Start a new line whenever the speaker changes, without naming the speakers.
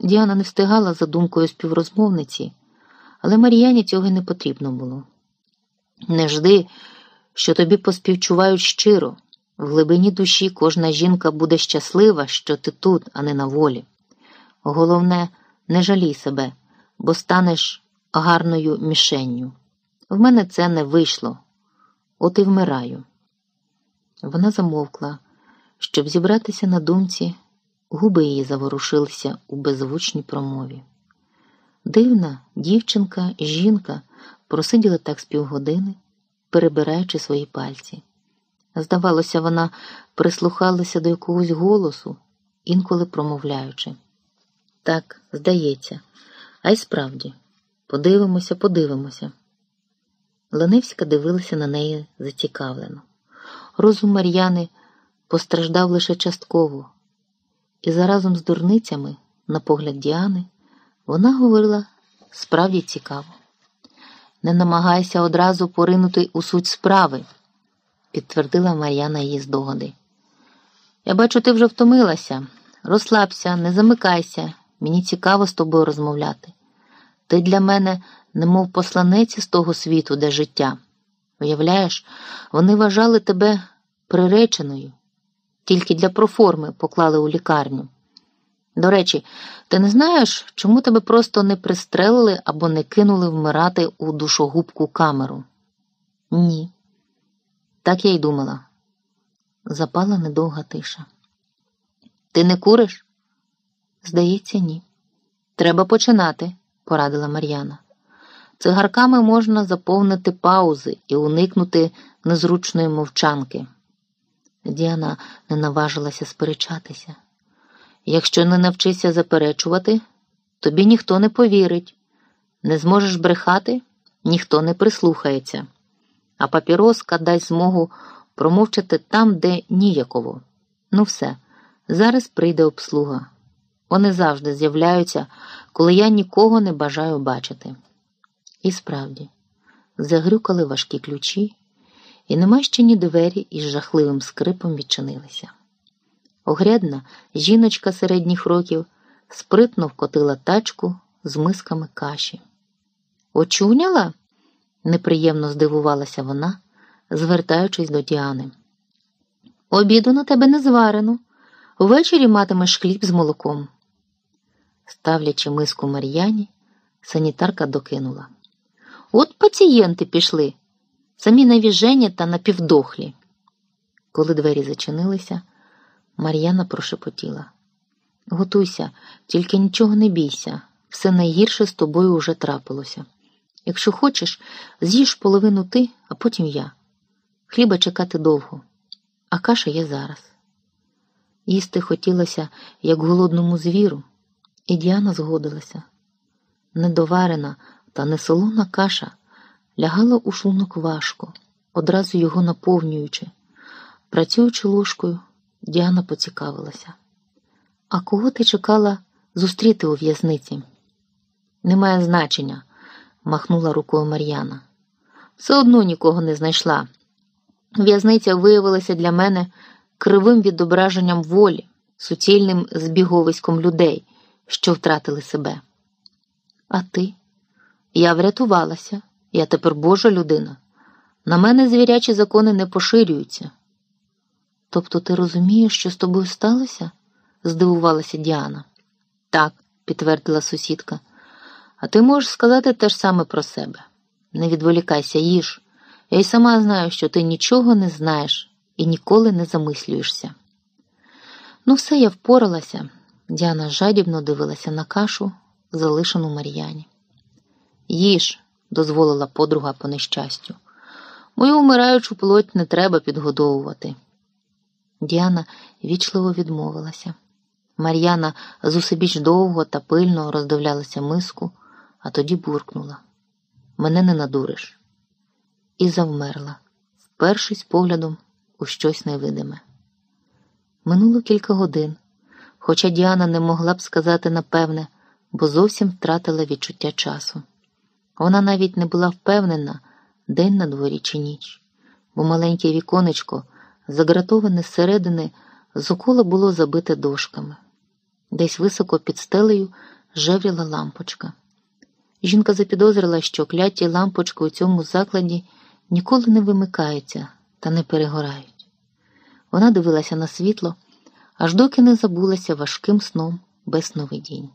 Діана не встигала за думкою співрозмовниці, але Мар'яні цього не потрібно було. Не жди, що тобі поспівчувають щиро. В глибині душі кожна жінка буде щаслива, що ти тут, а не на волі. Головне, не жалій себе, бо станеш гарною мішенню. В мене це не вийшло, от і вмираю. Вона замовкла, щоб зібратися на думці, губи її заворушилися у беззвучній промові. Дивна дівчинка, жінка просиділа так з півгодини, перебираючи свої пальці. Здавалося, вона прислухалася до якогось голосу, інколи промовляючи. Так, здається, а й справді, подивимося, подивимося. Леневська дивилася на неї зацікавлено. Розум Мар'яни постраждав лише частково, і заразом з дурницями, на погляд Діани, вона говорила справді цікаво. Не намагайся одразу поринути у суть справи, підтвердила Мар'яна її здогади. Я бачу, ти вже втомилася. Розслабся, не замикайся, мені цікаво з тобою розмовляти. Ти для мене, немов посланець з того світу, де життя. Уявляєш, вони вважали тебе приреченою, тільки для проформи поклали у лікарню. До речі, ти не знаєш, чому тебе просто не пристрелили або не кинули вмирати у душогубку камеру? Ні. Так я й думала. Запала недовга тиша. Ти не куриш? Здається, ні. Треба починати, порадила Мар'яна. Цигарками можна заповнити паузи і уникнути незручної мовчанки. Діана не наважилася сперечатися. Якщо не навчишся заперечувати, тобі ніхто не повірить. Не зможеш брехати, ніхто не прислухається, а папіроска дасть змогу промовчати там, де ніяково. Ну все, зараз прийде обслуга. Вони завжди з'являються, коли я нікого не бажаю бачити. І справді, загрюкали важкі ключі, і немащені двері із жахливим скрипом відчинилися. Огрядна жіночка середніх років спритно вкотила тачку з мисками каші. Очуняла? неприємно здивувалася вона, звертаючись до Діани. Обіду на тебе не зварено. Ввечері матимеш хліб з молоком. Ставлячи миску Мар'яні, санітарка докинула. От пацієнти пішли, самі навіжені та напівдохлі. Коли двері зачинилися, Мар'яна прошепотіла. Готуйся, тільки нічого не бійся, все найгірше з тобою уже трапилося. Якщо хочеш, з'їж половину ти, а потім я. Хліба чекати довго, а каша є зараз. Їсти хотілося, як голодному звіру, і Діана згодилася. Недоварена та несолона каша лягала у шлунок важко, одразу його наповнюючи. Працюючи ложкою, Діана поцікавилася. А кого ти чекала зустріти у в'язниці? Немає значення, махнула рукою Мар'яна. Все одно нікого не знайшла. В'язниця виявилася для мене кривим відображенням волі, суцільним збіговиськом людей, що втратили себе. А ти? Я врятувалася, я тепер Божа людина. На мене звірячі закони не поширюються. Тобто ти розумієш, що з тобою сталося? здивувалася Діана. Так, підтвердила сусідка. А ти можеш сказати те ж саме про себе. Не відволікайся, їж. Я й сама знаю, що ти нічого не знаєш і ніколи не замислюєшся. Ну, все я впоралася. Діана жадібно дивилася на кашу, залишену Мар'яні. Їж, дозволила подруга по нещастю. Мою вмираючу плоть не треба підгодовувати. Діана вічливо відмовилася. Мар'яна зусебіч довго та пильно роздивлялася миску, а тоді буркнула Мене не надуриш. І завмерла, впершись поглядом у щось невидиме. Минуло кілька годин, хоча Діана не могла б сказати напевне, бо зовсім втратила відчуття часу. Вона навіть не була впевнена, день на дворі чи ніч, бо маленьке віконечко, загратоване зсередини, зокола було забите дошками. Десь високо під стелею жевріла лампочка. Жінка запідозрила, що кляті лампочки у цьому закладі ніколи не вимикаються та не перегорають. Вона дивилася на світло, аж доки не забулася важким сном без сновидінь.